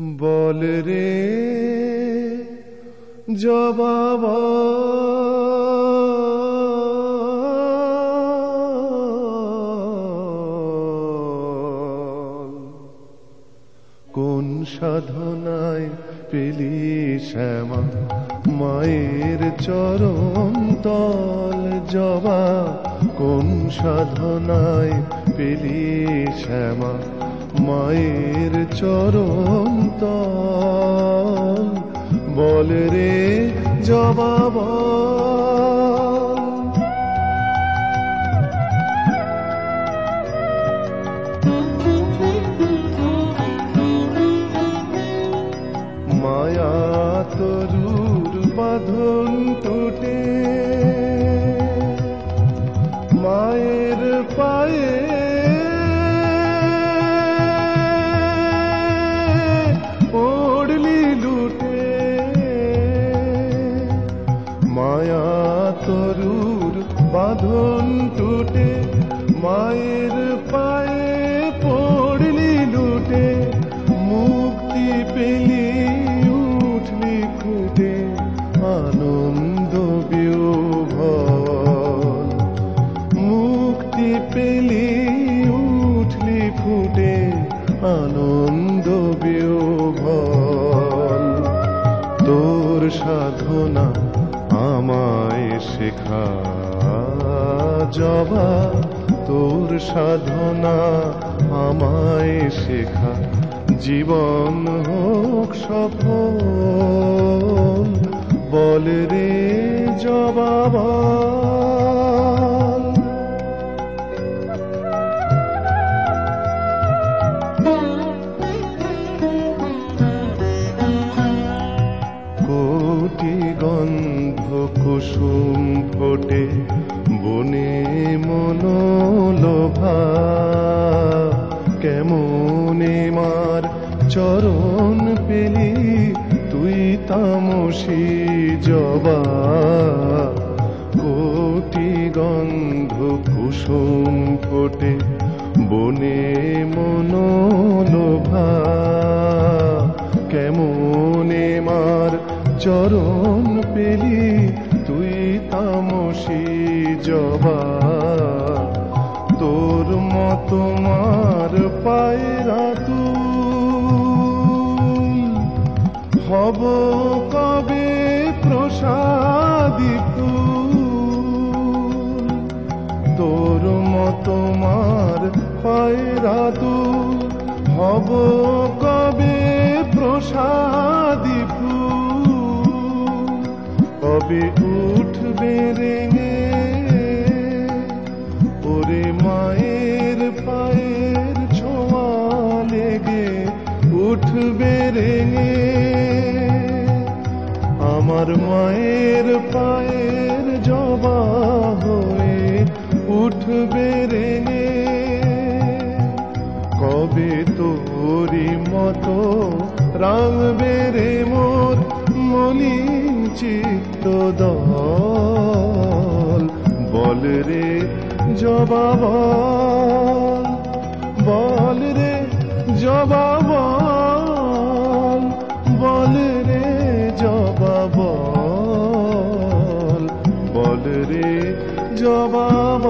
বল রে, জবাব। কোন সাধনায় পেলি শ্যামা? মায়ের চরণ তল জবা। কোন সাধনায় পেলি শ্যামা? মায়ের চরণ তল। বল রে জবাব। মায়া তরুর বাঁধন টুটে মায়া তরুর বাঁধন টুটে, মায়ের পায়ে পড়লি লুটে, মুক্তি পেলি উঠলি ফুটে আনন্দ বিয়োভন। মুক্তি পেলি উঠলি ফুটে আনন্দ বিয়োভন। তোর সাধনা আমায় শেখা জবা তোর সাধনা আমায় শেখা। জীবন হোক সফল বল রে জবাব কোটি কুসুম ফোটে বনে মনোলোভা। কেমনে মার চরণ পেলি তুই তামসি জবা। কোটি গন্ধ কুসুম ফোটে বনে মনোলোভা। কেমনে মার চরণ পেলি, তুই তামসি জবা তোর মতো মার পায়রা তুই হব কবে প্রসাদী তোর মতো মার পায়রা তুই হব কবে উঠবে রেঙে ওরে মায়ের পায়ের ছোঁয়া লেগে উঠবে রেঙে আমার মায়ের পায়ের জবা হয়ে উঠবে রেঙে কবে তোরি মতো রাঙবে রে মোর মলিন চিত্ত দল। বল রে জবাব। বল রে জবাব। বল রে জবাব। বল রে জবাব।